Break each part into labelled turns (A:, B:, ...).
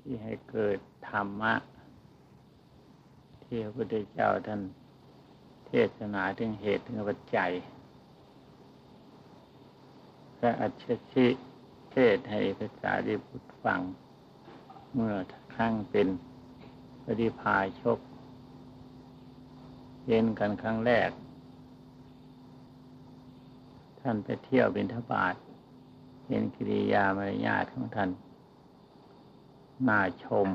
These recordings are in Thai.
A: ที่ให้เกิดธรรมะ ที่พระพุทธเจ้าท่านเทศนาถึงเหตุถึงปัจจัยพระอัจฉริเทศให้พระสารีบุตรฟัง เมื่อครั้งเป็นปฏิพาชกเย็นกันครั้งแรก ท่านไปเที่ยวบินทบาทเห็นกิริยามารยาทของท่าน น่าชม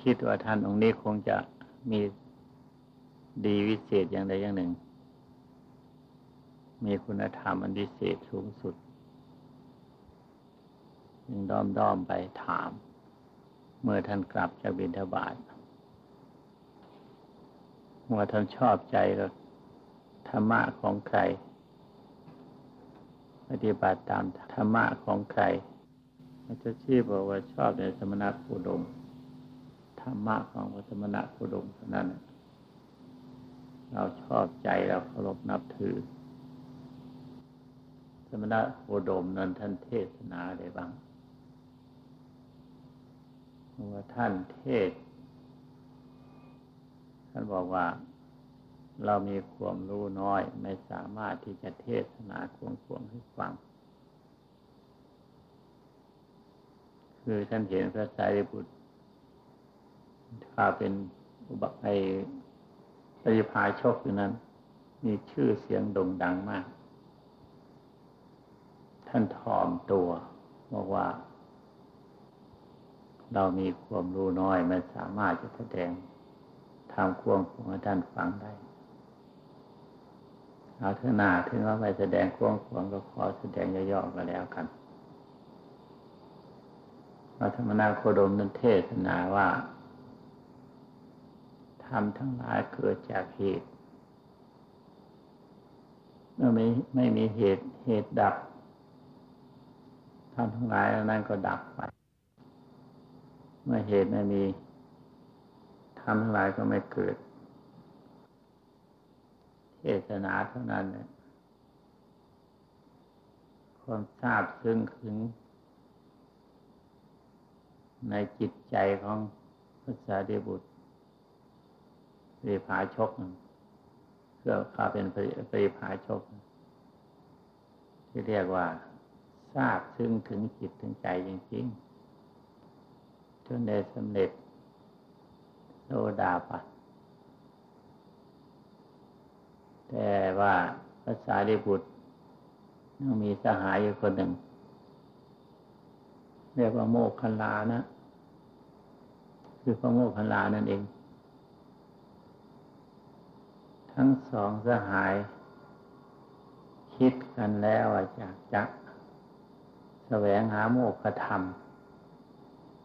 A: คิดว่าท่านองค์นี้คงจะมีดีวิเศษอย่างใดอย่างหนึ่ง มีคุณธรรมอันวิเศษสูงสุดยังด้อมด้อมไปถาม เมื่อท่านกลับจากบินทบาทเมื่อท่านชอบใจกับธรรมะของใคร ปฏิบัติตามธรรมะของใครพระเจ้าชี้บอกว่าชอบในสมณะโคดมธรรมะของพระสมณะโคดมเท่านั้น เราชอบใจเราเคารพนับถือ สมณะโคดมนั้นท่านเทศนาได้บ้างว่าท่านเทศ ท่านบอกว่า เรามีความรู้น้อย ไม่สามารถที่จะเทศนาควงควงให้ฟัง คือท่านเห็นพระสารีบุตรถ้าเป็นอุบัติไอปริพาชกอยู่นั้น มีชื่อเสียงโด่งดังมาก ท่านทอมตัวบอกว่า เรามีความรู้น้อยไม่สามารถจะแสดงทำควงของท่านฟังได้ เอาเถอะนาถึงว่าไปแสดงควงขวงก็ขอแสดงย่อๆก็แล้วกันพระธรรมนาโคดมนั้นเทศนาว่าทำทั้งหลายเกิดจากเหตุ เมื่อไม่ไม่มีเหตุเหตุดับทำทั้งหลายนั้นก็ดับไป เมื่อเหตุไม่มีทำทั้งหลายก็ไม่เกิด เทศนาเท่านั้นความทราบซึ้งถึง ในจิตใจของพระสารีบุตรปริภาชกเพื่อข้าเป็นปริภาชก ที่เรียกว่าทราบซึ้งถึงจิตถึงใจจริงๆจนได้สำเร็จโลดาปัต แต่ว่าภาษาลิบุตรยังมีสหายอยู่คนหนึ่ง เรียกว่าโมกขลานะ คือพระโมกขลานั่นเอง ทั้งสองสหาย คิดกันแล้วจากจะแสวงหาโมกขธรรม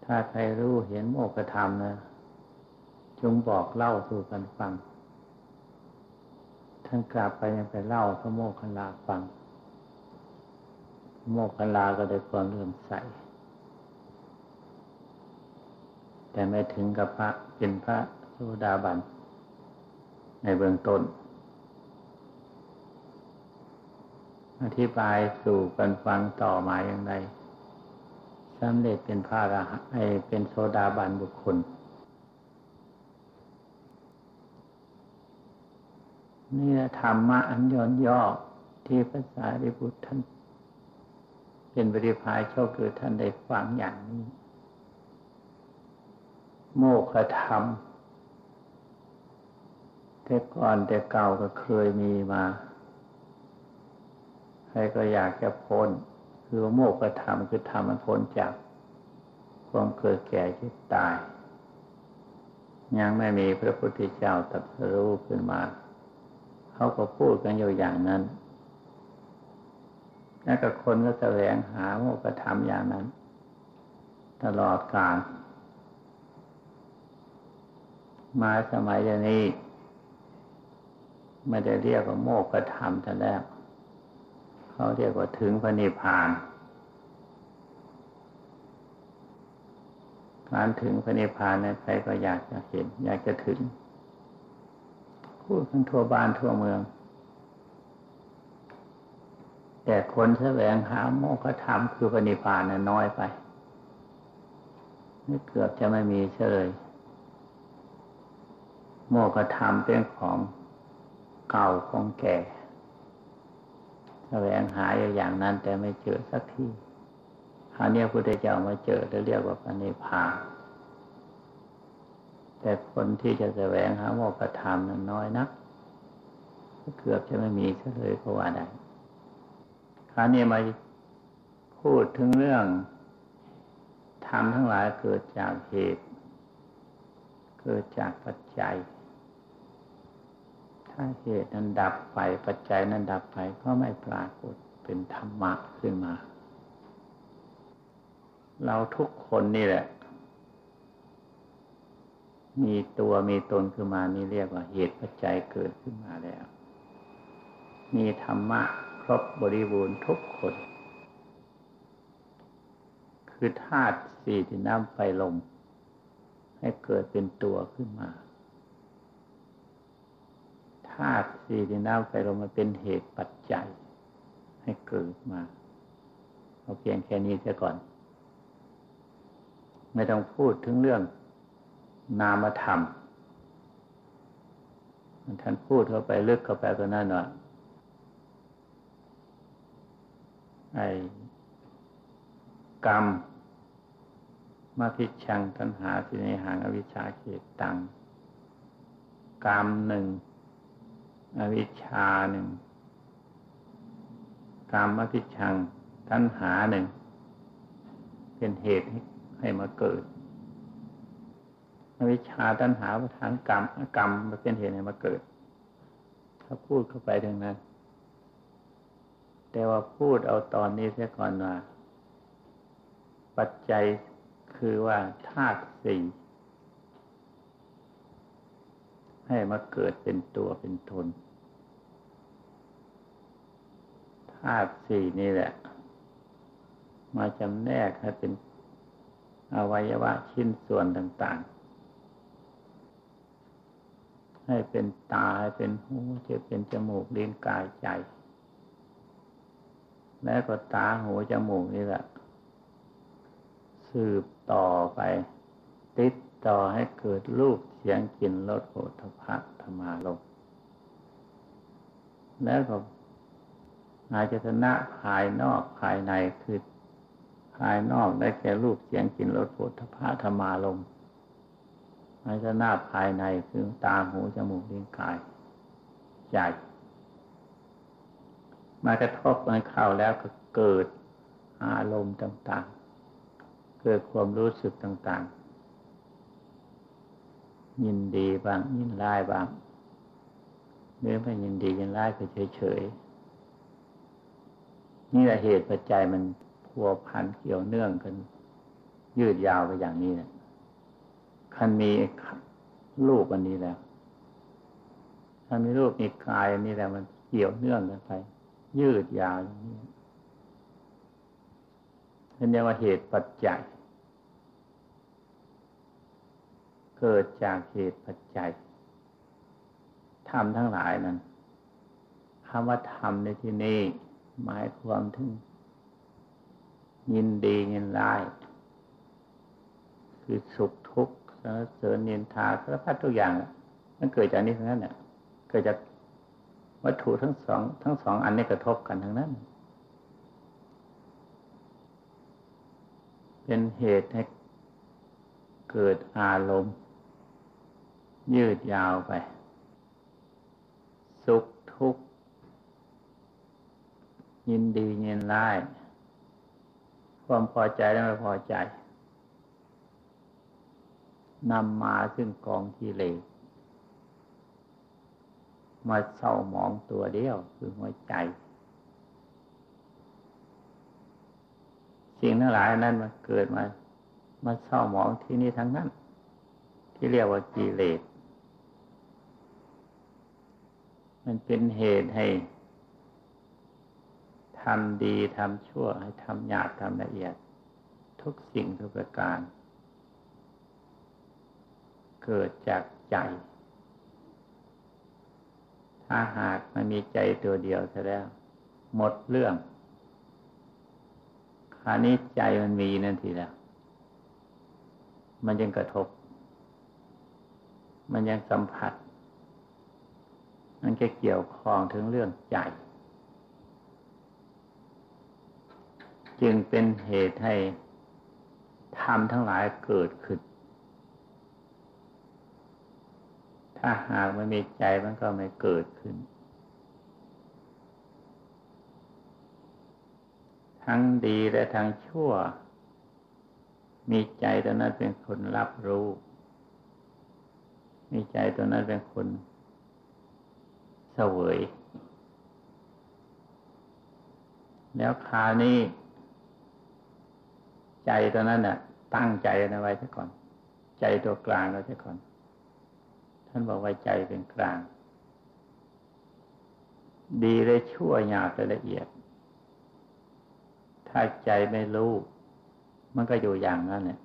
A: ถ้าใครรู้เห็นโมกขธรรมนะจงบอกเล่าสู่กันฟัง ท่านกลับไปยังไปเล่าพระโมคคัลลาฟังพระโมคคัลลาก็ได้ความเลื่อมใส แต่ไม่ถึงกับพระเป็นพระโสดาบัน ในเบื้องต้น อธิบายสู่กันฟังต่อมาอย่างไรสำเร็จเป็นพระอรหันต์เป็นโสดาบันบุคคล นี่ธรรมะอันย้อนย่อที่ภาษาริบุตรท่านเป็นบริพายโชคคือท่านได้ฟังอย่างนี้ โมฆะธรรมแต่ก่อนแต่เก่าก็เคยมีมา ใครก็อยากจะพ้นคือโมฆะธรรมคือธรรมมันพ้นจากความเกิดแก่เจ็บตาย ยังไม่มีพระพุทธเจ้าตรัสรู้ขึ้นมา เขาก็พูดกันอยู่อย่างนั้นแล้วก็คนก็แสวงหาโมกธรรมอย่างนั้น ตลอดกาลมาสมัยนี้ไม่ได้เรียกว่าโมกธรรมแต่แรกเขาเรียกว่าถึงพระนิพพานการถึงพระนิพพานนั้นใครก็อยากจะเห็น อยากจะถึง พูดกันทั่วบ้านทั่วเมือง แต่คนแสวงหาโมฆะธรรมคือปณิพานน่ะน้อยไปนี่เกือบจะไม่มีเฉยโมฆะธรรมเป็นของเก่าของแก่แสวงหาอย่างนั้นแต่ไม่เจอสักทีคราวนี้พระพุทธเจ้ามาเจอจะเรียกว่าปณิพาน แต่คนที่จะแสวงหาโมกธรรมนั้นน้อยนักเกือบจะไม่มีเลยเพราะว่าใดคราวนี้มาพูดถึงเรื่องธรรมทั้งหลายเกิดจากเหตุ เกิดจากปัจจัย ถ้าเหตุนั้นดับไปปัจจัยนั้นดับไปก็ไม่ปรากฏเป็นธรรมะขึ้นมา เราทุกคนนี่แหละ มีตัวมีตนขึ้นมานี่เรียกว่าเหตุปัจจัยเกิดขึ้นมาแล้ว มีธรรมะครบบริบูรณ์ทุกคน คือธาตุสี่ที่น้ำไฟลมให้เกิดเป็นตัวขึ้นมาธาตุสี่ที่น้ำไฟลมมันเป็นเหตุปัจจัย ให้เกิดมาเอาเพียงแค่นี้เสียก่อน ไม่ต้องพูดถึงเรื่อง นามธรรม ท่านพูดเข้าไปลึกเข้าไปก็นั่นว่าไอ้กรรม มาพิชังตัณหาสิในหางอวิชชาเขตตัง กรรมหนึ่ง อวิชชาหนึ่ง กรรมมาพิชังตัณหาหนึ่ง เป็นเหตุให้มาเกิด วิชาตัณหาประธานกรรมกรรมมาเป็นเหตุให้มาเกิด ถ้าพูดเข้าไปถึงนั้น แต่ว่าพูดเอาตอนนี้เสียก่อนว่า ปัจจัยคือว่าธาตุสี่ให้มาเกิดเป็นตัวเป็นตนธาตุสี่นี่แหละ มาจำแนกให้เป็นอวัยวะชิ้นส่วนต่าง ๆ ให้เป็นตาให้เป็นหูจะเป็นจมูกเลิ้นกายใจแล้วก็ตาหูจมูกนี่แหละ สืบต่อไป ติดต่อให้เกิดรูปเสียงกลิ่นรสโผฏฐะธรรมาลงแล้วก็อาจตนะภายนอกภายในคือภายนอกได้แก่รูปเสียงกลิ่นรสโผฏฐะธรรมาลง อายตนะภายในคือตาหูจมูกลิ้นกายใจมากระทบกันเข้าแล้วก็เกิดอารมณ์ต่าง ๆ เกิดความรู้สึกต่าง ๆ ยินดีบ้างยินร้ายบ้างเนื้อไม่ยินดียินร้ายก็เฉยๆนี่แหละเหตุปัจจัยมันพัวพันเกี่ยวเนื่องกัน ยืดยาวไปอย่างนี้นะ ท่านมีรูปอันนี้แล้วถ้านมีรูปมีกายอันนี้แล้วมันเกี่ยวเนื่องกันไป ยืดยาวอย่างนี้เป็นเรียกว่าเหตุปัจจัย เกิดจากเหตุปัจจัยธรรมทั้งหลายนั้นคำว่าธรรมในที่นี้หมายความถึง ยินดียินร้ายคือสุข สรรเสริญนินทาสารพัดทุกอย่างมันเกิดจากนี้ทั้งนั้นเนี่ยเกิดจากวัตถุทั้งสองทั้งสองอันนี้กระทบกันทั้งนั้น เป็นเหตุให้เกิดอารมณ์ ยืดยาวไป สุขทุกข์ ยินดียินร้าย ความพอใจและไม่พอใจ นำมาซึ่งกองกิเลสมาเศร้าหมองตัวเดียวคือหัวใจ สิ่งทั้งหลายนั้นมันเกิดมามาเศร้าหมองที่นี่ทั้งนั้น ที่เรียกว่ากิเลสมันเป็นเหตุให้ทำดีทำชั่วให้ทำหยาบทำละเอียด ทุกสิ่งทุกประการ เกิดจากใจ ถ้าหากมันมีใจตัวเดียวซะแล้ว หมดเรื่องครานี้ใจมันมีนั่นทีแล้ว มันยังกระทบ มันยังสัมผัส มันก็เกี่ยวข้องถึงเรื่องใจ จึงเป็นเหตุให้ธรรมทั้งหลายเกิดขึ้น ถ้าหากไม่มีใจมันก็ไม่เกิดขึ้น ทั้งดีและทั้งชั่ว มีใจตัวนั้นเป็นคนรับรู้ มีใจตัวนั้นเป็นคนเสวย แล้วคราวนี้ใจตัวนั้นน่ะ ตั้งใจนะไว้ซะก่อน ใจตัวกลางเราซะก่อน ท่านบอกว่าใจเป็นกลาง ดีเลยชั่วหยาบเลยละเอียด ถ้าใจไม่รู้ มันก็อยู่อย่างนั้นเนี่ย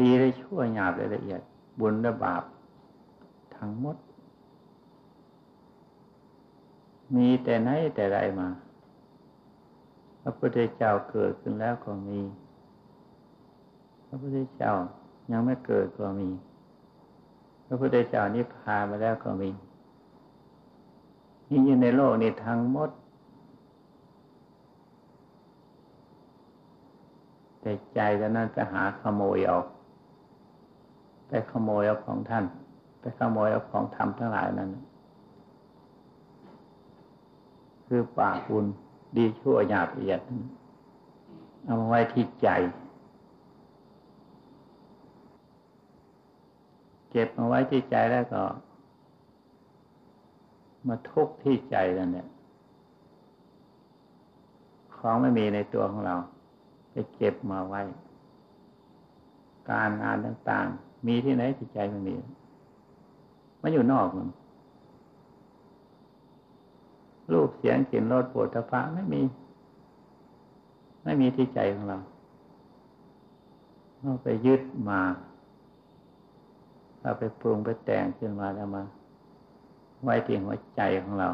A: ดีเลยชั่วหยาบเลยละเอียด บุญและบาป ทั้งหมด มีแต่ไหนแต่ไรมา พระพุทธเจ้าเกิดขึ้นแล้วก็มี พระพุทธเจ้ายังไม่เกิดก็มี ระพุทธเจ้านิพพานมาแล้วก็มีนี่อยู่ในโลกนี้ทั้งหมด แต่ใจจะนั้นไปหาขโมยเอาไปขโมยเอาของท่าน ไปขโมยเอาของธรรมทั้งหลายนั้น คือปากบุญดีชั่วหยาบละเอียด เอามาไว้ที่ใจ เก็บมาไว้ที่ใจแล้วก็ มาทุกที่ใจนั่นเนี่ยของไม่มีในตัวของเราไปเก็บมาไว้ การงานต่างๆ มีที่ไหนที่ใจไม่มีมันอยู่นอกมันรูปเสียงกลิ่นรสปวดทพะไม่มี ไม่มีที่ใจของเราเราไปยึดมา เราไปปรุงไปแต่งขึ้นมาแล้วมา ไว้ที่หัวใจของเรา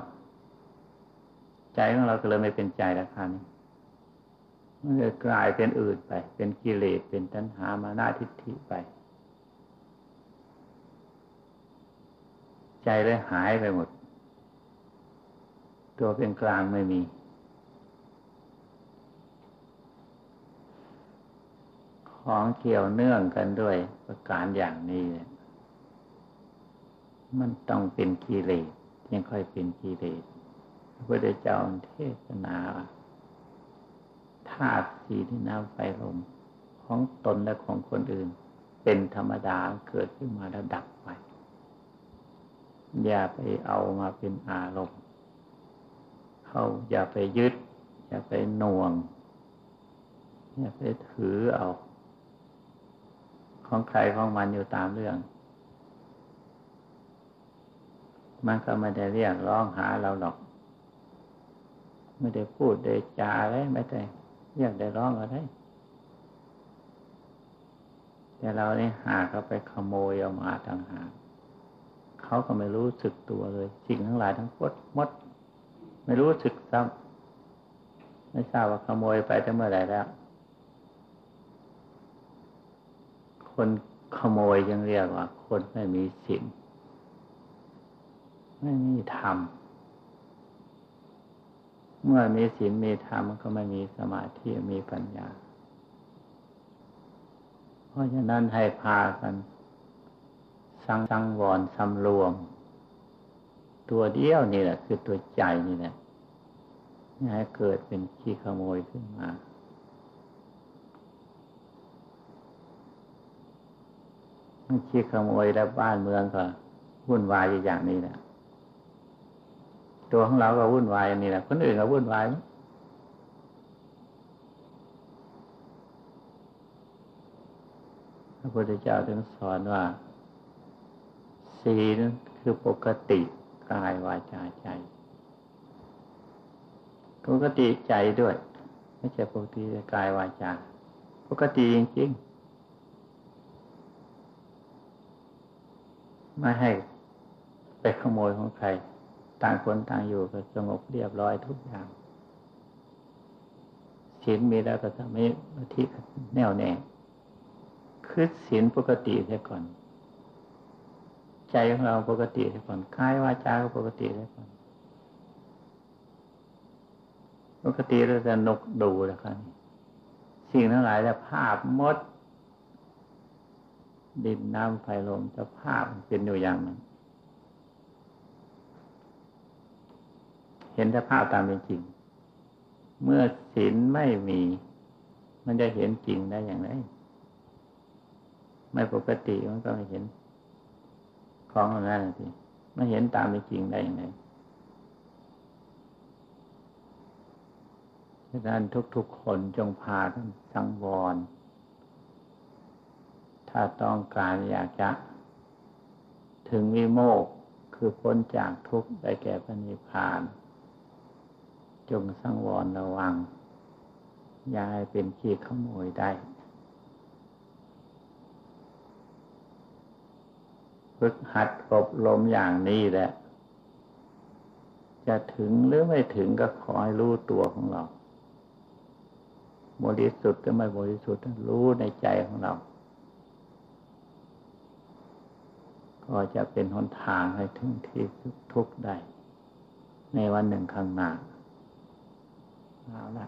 A: ใจของเราก็เลยไม่เป็นใจแล้วค่ะนี่มันจะกลายเป็นอื่นไป เป็นกิเลสเป็นตัณหามานาทิฏฐิไป ใจเลยหายไปหมด ตัวเป็นกลางไม่มี ของเกี่ยวเนื่องกันด้วยประการอย่างนี้เลย มันต้องเป็นกิเลสยังค่อยเป็นกิเลสพระพุทธเจ้าเทศนาธาตุสีที่น้ำไฟลมของตนและของคนอื่น เป็นธรรมดาเกิดขึ้นมาแล้วดับไป อย่าไปเอามาเป็นอารมณ์เขาอย่าไปยึด อย่าไปหน่วง อย่าไปถือเอา ของใครของมันอยู่ตามเรื่อง มันก็ไม่ได้เรียกร้องหาเราหรอก ไม่ได้พูดได้จาอะไรไม่ได้เรียกได้ร้องอะไรแต่เราเนี่หาเขาไปขโมยเอามาต่างหากเขาก็ไม่รู้สึกตัวเลยสิ่งทั้งหลายทั้งหมดมด ไม่รู้สึกซ้ำไม่ทราบว่าขโมยไปตั้งเมื่อไหร่แล้ว คนขโมยยังเรียกว่า คนไม่มีศีล ไม่มีธรรม เมื่อมีศีลมีธรรมก็ไม่มีสมาธิมีปัญญา เพราะฉะนั้นให้พากัน สังสังวรสำรวม ตัวเดียวนี่แหละ คือตัวใจนี่แหละให้เกิดเป็นขี้ขโมยขึ้นมาขี้ขโมยแล้วบ้านเมืองก็วุ่นวายอย่างนี้แหละ ตัวของเราก็วุ่นวายนี้แหละคนอื่นก็วุ่นวายพระพุทธเจ้าถึงสอนว่าสีนั้นคือปกติกายวาจาใจ ปกติใจด้วย ไม่ใช่ปกติกายวาจา ปกติจริงๆไม่ให้ไปขโมยของใคร ต่างคนต่างอยู่ก็สงบเรียบร้อยทุกอย่างสศีลมีแล้วก็ทำให้ที่แน่วแน่คือศีลปกติเสียก่อน ใจของเราปกติเสียก่อนกายวาจาก็ปกติเสียก่อน ปกติเราจะนกดูนะครับสิ่งทั้งหลายแต่ภาพมด ดินน้ำไฟลมจะภาพเป็นอยู่อย่างนั้น เห็นสภาพตามเป็นจริง เมื่อศีลไม่มี มันจะเห็นจริงได้อย่างไร ไม่ปกติมันก็ไม่เห็น ของอะไรนั่นสิไม่เห็นตามเป็นจริงได้อย่างไรดังนั้นทุกๆคนจงพาท่านสังวร ถ้าต้องการอยากจะ ถึงวิโมกคือพ้นจากทุกข์ได้แก่พระนิพพาน จงสังวรระวังอย่าให้เป็นขี้ขโมยได้ฝึกหัดอบรมอย่างนี้แหละ จะถึงหรือไม่ถึงก็ขอให้รู้ตัวของเรา บริสุทธิ์ก็ไม่บริสุทธิ์รู้ในใจของเรา ก็จะเป็นหนทางให้ถึงที่ทุกข์ได้ ในวันหนึ่งข้างหน้า เอาละ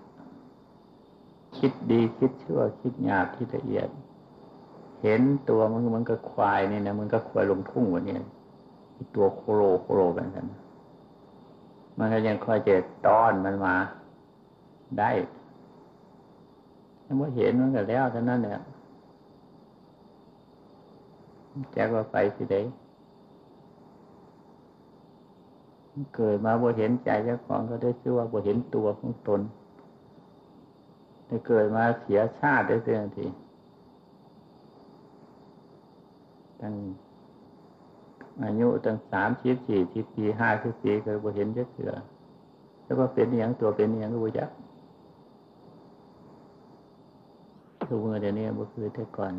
A: คิดดีคิดชั่ว คิดหยาบคิดละเอียด เห็นตัวมันมันก็ควายนี่นะมันก็ควายลงทุ่งวันนี้ตัวโคโรโคโรแบบนั้นมันก็ยังคอยจะต้อนมันมาได้เมื่อเห็นมันก็แล้วเท่านั้นเนี่ยแจ็คว่าไปสิเด้ เกิดมาบ่เห็นใจเจ้าของก็ได้ชื่อว่าบ่เห็นตัวของตนได้เกิดมาเสียชาติได้เสียทีตั้งอายุตั้งสามสิบสี่สิบปีห้าสิบปีก็บ่เห็นเยอะเสือแล้วก็เป็นอย่างตัวเป็นอย่างก็บ่จักทุกเมื่อเดี๋ยวนี้บ่คือแต่ก่อน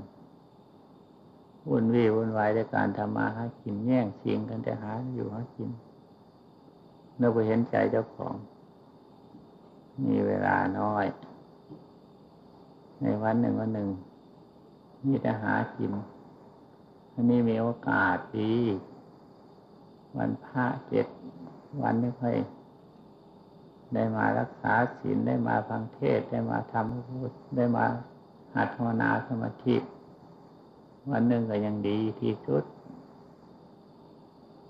A: วุ่นวี่วุ่นวายในการทำมาหากินแย่งชิงกันแต่หาอยู่หากิน เมื่อไปเห็นใจเจ้าของ มีเวลาน้อย ในวันหนึ่งวันหนึ่งมีแต่หากินอันนี้มีโอกาสดี วันพระเจ็ดวันไม่ค่อยได้มารักษาศีลได้มาฟังเทศได้มาทำพูดได้มาหัดภาวนาสมาธิวันหนึ่งก็ยังดีที่สุด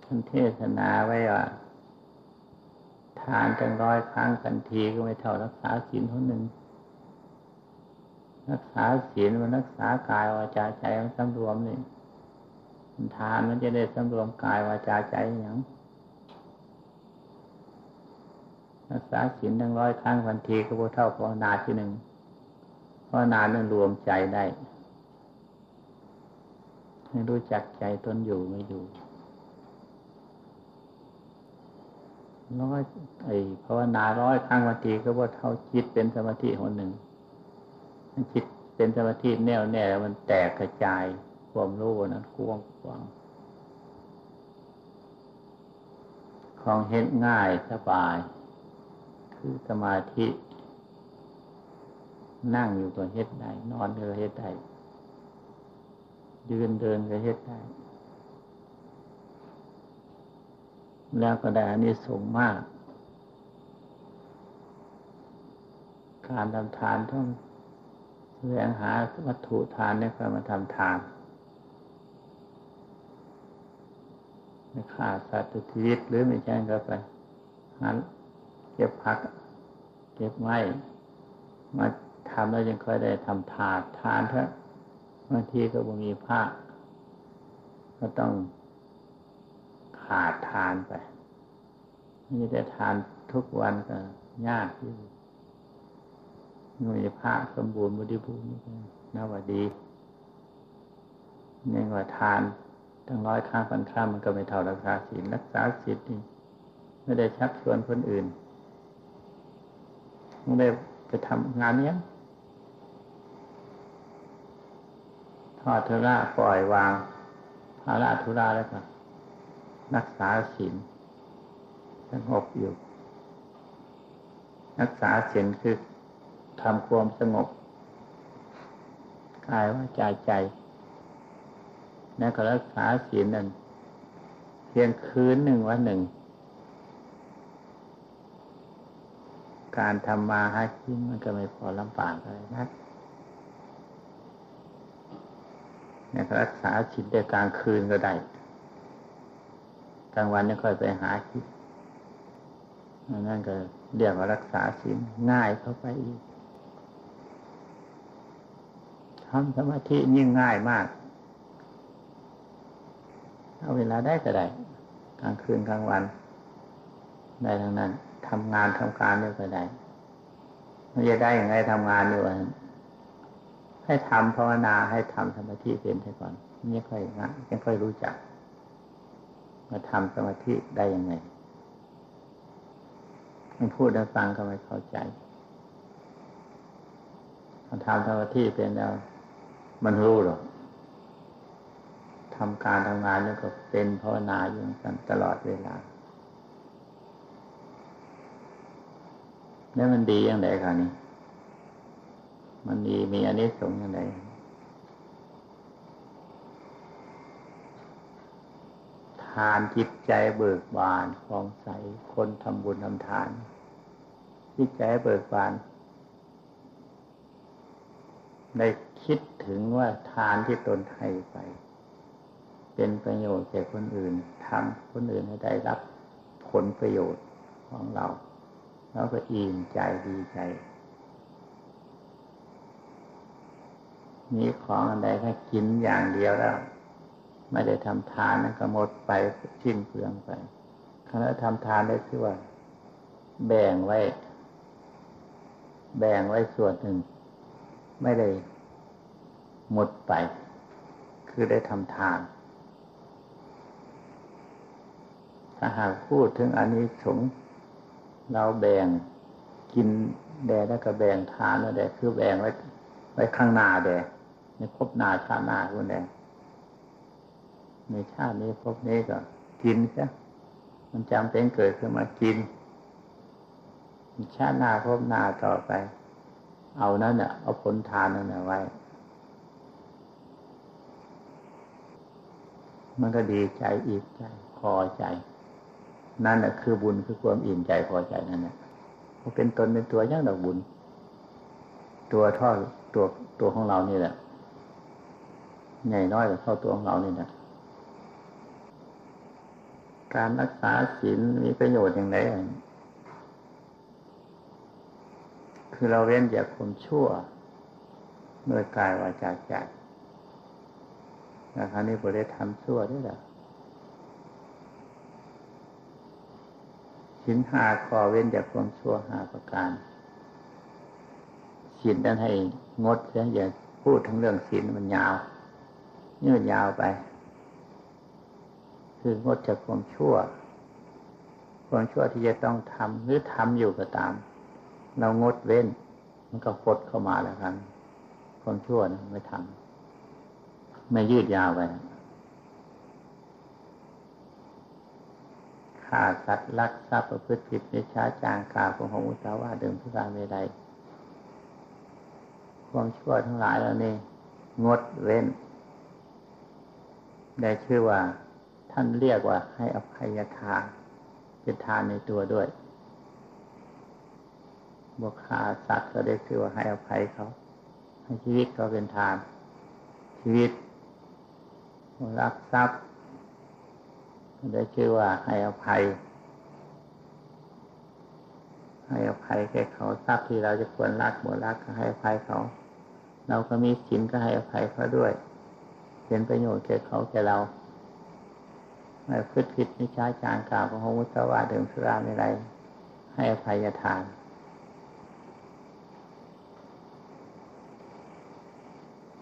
A: ท่านเทศนาไว้ว่า ทานจังร้อยครั้งกันทีก็ไม่เท่ารักษาศีลคนหนึ่งรักษาศีลมันรักษากายวาจาใจมันสำรวมนี่ทานมันจะได้สำรวมกายวาจาใจอย่างรักษาศีลทั้งร้อยครั้งกันทีก็เท่าภาวนาที่หนึ่งภาวนานั้นรวมใจได้ให้รู้จักใจตนอยู่ไม่อยู่ ร้อยไอ้ภาวนาร้อยครั้งวันทีก็ว่าเท่าจิตเป็นสมาธิคนหนึ่งจิตเป็นสมาธิแน่วแน่แล้วมันแตกกระจายความรู้นั้นกว้างกว้างของเห็นง่ายสบาย คือสมาธิ นั่งอยู่ก็เฮ็ดได้ นอนก็เฮ็ดได้ ยืนเดินก็เฮ็ดได้ แล้วก็ได้อันนี้สูงมาก การทำทานต้องแสวงหาวัตถุทานในการมาทำทานไม่ขาดสัตว์ชีวิตหรือไม่ใช่ก็ไปหาเก็บผัก เก็บไม้มาทำแล้วยังค่อยได้ทำทานทานเถอะบางทีก็บ่มีผ้าก็ต้อง ขาดทานไปนี่ได้ทานทุกวันก็ยากที่มีผ้าสมบูรณ์บริบูรณ์น่าว่าดีนี่ว่าทานทั้งร้อยข้างพันข้ามมันก็ไม่เท่ารักษาศีลรักษาศีลนี่ไม่ได้ชักชวนคนอื่นไม่ได้ไปทำงานเนี้ยทอดทุระปล่อยวางภาระทุระแล้วก็ รักษาศีลสงบอยู่ รักษาศีลคือทำความสงบกายว่าใจใจนั่นก็รักษาศีลนั่นเพียงคืนหนึ่งวันหนึ่ง การทำมาหากินมันก็ไม่พอลำบากอะไรนะนี่รักษาศีลได้กลางคืนก็ได้ กลางวันนี่ค่อยไปหาคิดนั่นก็เรียกว่ารักษาศีลง่ายเข้าไปอีกทำสมาธิยิ่งง่ายมาก เอาเวลาได้ก็ได้กลางคืนกลางวัน ได้ทั้งนั้นทำงานทำการนี่ก็ได้มันจะได้อย่างไรทำงานนี่วะให้ทำภาวนาให้ทำสมาธิเป็นไปก่อนนี่ค่อยนะยังค่อยรู้จัก มาทำสมาธิได้ยังไงมันพูดแล้วฟังก็ไม่เข้าใจมันทำสมาธิเป็นแล้ว มันรู้หรอกทำการทำงานนี่ก็เป็นภาวนาอยู่กันตลอดเวลา แล้วมันดีอย่างไรคะนี่มันดีมีอันนี้สงอย่างไร ทานจิตใจเบิกบานฟองใสคนทำบุญทำทาน จิตใจเบิกบานได้คิดถึงว่าทานที่ตนให้ไป เป็นประโยชน์แก่คนอื่นทำคนอื่นให้ได้รับผลประโยชน์ของเราเราก็อิ่มใจดีใจ มีของอะไรถ้ากินอย่างเดียวแล้ว ไม่ได้ทำทานนั่นก็หมดไปชิ้นเปลืองไปคณะทำทานได้คือว่า แบ่งไว้ แบ่งไว้ส่วนหนึ่ง ไม่ได้หมดไป คือได้ทำทาน ถ้าหากพูดถึงอันนี้สงเราแบ่งกินแดแล้วก็แบ่งทานแล้วแดคือแบ่งไว้ ไว้ข้างหน้าแดในพบหน้าชาติหน้าคุณแด ในชาตินี้พบนี้ก็กินซะมันจำเป็นเกิดขึ้นมากิน ชาติหน้าพบหน้าต่อไป เอานั่นเนี่ยเอาผลทานนั่นไว้ มันก็ดีใจอีกใจพอใจ นั่นแหละคือบุญคือความอิ่มใจพอใจนั่นแหละมันเป็นตนเป็นตัวย่างดอกบุญ ตัวท่อตัวตัวของเรานี่แหละใหญ่น้อยกว่เท่าตัวของเรานี่แหละ การรักษาศีลมีประโยชน์อย่างไรคือเราเว้นจากความชั่วเมื่อกายวาจาใจนะครับนี่บริธรรมชั่วด้วยแหละสินห้าข้อเว้นจากความชั่วห้าประการศีลนั้นให้งดเสียอย่าพูดทั้งเรื่องศีลมันยาว ยืดยาวไป คืองดจากความชั่ว ความชั่วที่จะต้องทำหรือทำอยู่ก็ตาม เรางดเว้น มันก็ฟดเข้ามาแล้วกัน ความชั่วนะไม่ทำไม่ยืดยาวไปฆ่าสัตว์ลักทรัพย์ประพฤติผิดในช้าจางกาของของอุตาว่าเดิมทุการไม่ได้ความชั่วทั้งหลายแล้วนี่งดเว้น ได้ชื่อว่า ท่านเรียกว่าให้อภัยทานเป็นทานในตัวด้วยบวกฆ่าสัตว์ก็ได้ชื่อว่าให้อภัยเขาให้ชีวิตเขาเป็นทาน ชีวิตรักทรัพย์ได้ชื่อว่าให้อภัย ให้อภัยแก่เขาทรัพย์ที่เราจะควรรักหมดรักก็ให้อภัยเขา เราก็มีสินก็ให้อภัยเขาด้วย เป็นประโยชน์แก่เขาแก่เรา พฤติผิดนิชาจางกล่าวของพระมุตวาเดิมสุราไม่ไร ให้อภัยทาน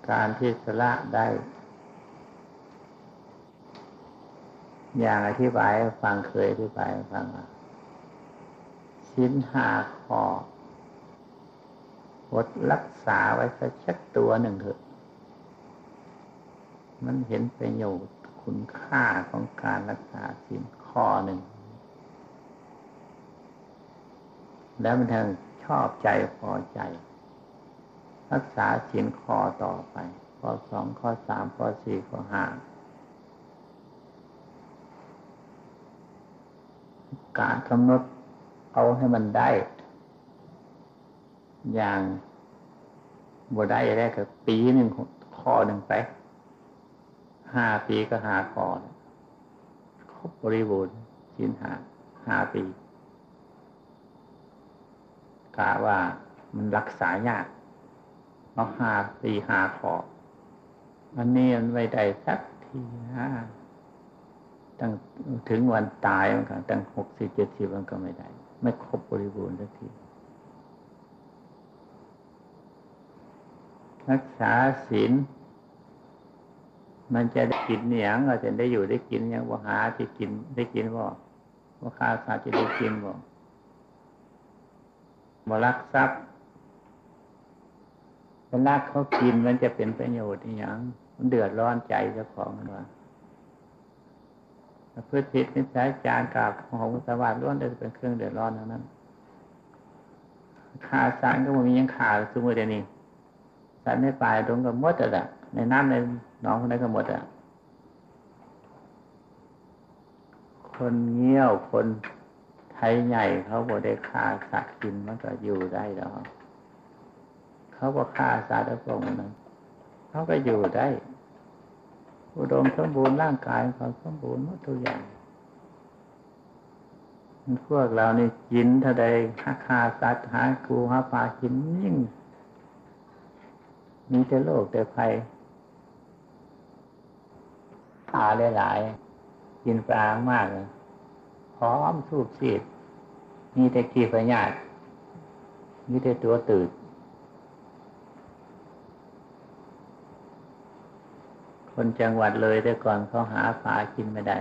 A: การที่สละได้ อย่างอธิบายฟังเคยอธิบายฟังสิ้นหาคอวดรักษาไว้สักชักตัวหนึ่งเถอะ มันเห็นประโยชน์ คุณค่าของการรักษาสิ้นข้อหนึ่ง แล้วมันทั้งชอบใจพอใจ รักษาศีลข้อต่อไป ข้อสองข้อสามข้อสี่ข้อห้าการกำหนดเอาให้มันได้ อย่างบ่ได้แรกก็ปีหนึ่งข้อหนึ่งไป ห้าปีก็หาข้อครบบริบูรณ์สินหาห้าปีกะว่ามันรักษายากเพราะหาปีหาขออันนี้มันไม่ได้สักทีนะตั้งถึงวันตายมันก็ตั้งหกสิบเจ็ดสิบมันก็ไม่ได้ ไม่ครบบริบูรณ์สักที รักษาศีล มันจะได้กินเนี่ยงเราจะได้อยู่ได้กินอย่างว่าหาที่กินได้กินบ่ว่าข้าสาจะได้กินบ่บ่รักทรัพย์เวลาเขากินมันจะเป็นประโยชน์อย่างมันเดือดร้อนใจเจ้าของมันว่าพืชผิดนิสัยจานกาบของสวัสดิ์ล้วนจะเป็นเครื่องเดือดร้อนทั้งนั้นขาสารก็มันมียังขาดสมมติเดี๋ยวนี้สารในปลายตรงกับมดอะในน้ำใน น้องคนนั้นก็หมดอะ คนเงี้ยวคนไทยใหญ่เขาบอได้ฆ่าสัตว์กินมันก็อยู่ได้หรอกเขาก็ฆ่าสัตว์แล้วพวกนั้นเขาก็อยู่ได้ อุดมสมบูรณ์ร่างกายเขาสมบูรณ์หมดทุกอย่างพวกเรานี่กินท่าใดฆ่าสัตว์หาคูหาปลากินยิ่ง มีแต่โรคแต่ภัย ตาหลายๆกินปลามากเลยพร้อมสูบสีดมีแต่กีพยาติมีแต่ตัวตื่นคนจังหวัดเลยแต่ก่อนเขาหาปลากินไม่ได้